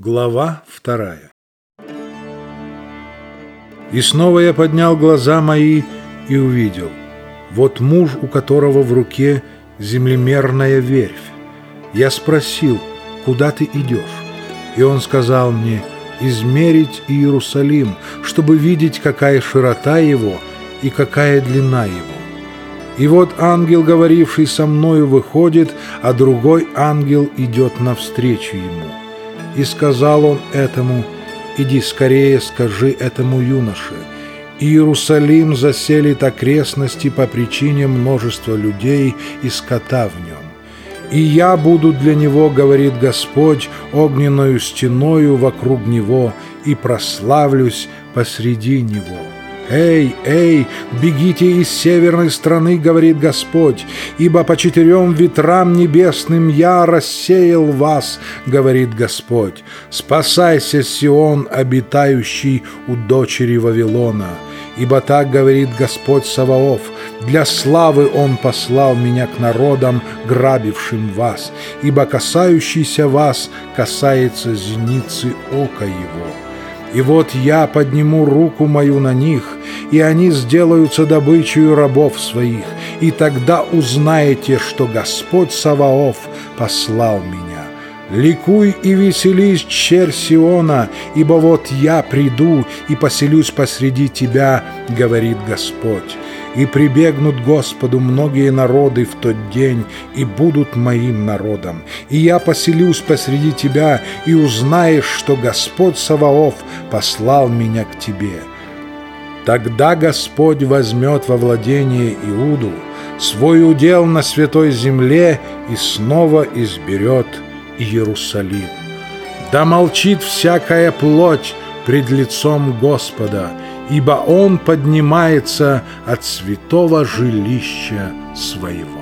Глава вторая И снова я поднял глаза мои и увидел. Вот муж, у которого в руке землемерная верфь. Я спросил, куда ты идешь? И он сказал мне, измерить Иерусалим, чтобы видеть, какая широта его и какая длина его. И вот ангел, говоривший со мною, выходит, а другой ангел идет навстречу ему. И сказал он этому, «Иди скорее, скажи этому юноше, Иерусалим заселит окрестности по причине множества людей и скота в нем. И я буду для него, говорит Господь, огненную стеною вокруг него и прославлюсь посреди него». «Эй, эй, бегите из северной страны, — говорит Господь, — ибо по четырем ветрам небесным я рассеял вас, — говорит Господь. Спасайся, Сион, обитающий у дочери Вавилона, ибо так говорит Господь Саваоф, для славы Он послал меня к народам, грабившим вас, ибо касающийся вас касается зеницы ока Его». И вот я подниму руку мою на них, и они сделаются добычей рабов своих, и тогда узнаете, что Господь Саваоф послал меня. Ликуй и веселись, черь Сиона, ибо вот я приду и поселюсь посреди тебя, говорит Господь и прибегнут Господу многие народы в тот день, и будут моим народом. И я поселюсь посреди тебя, и узнаешь, что Господь Саваоф послал меня к тебе. Тогда Господь возьмет во владение Иуду свой удел на святой земле и снова изберет Иерусалим. Да молчит всякая плоть пред лицом Господа, ибо Он поднимается от святого жилища своего.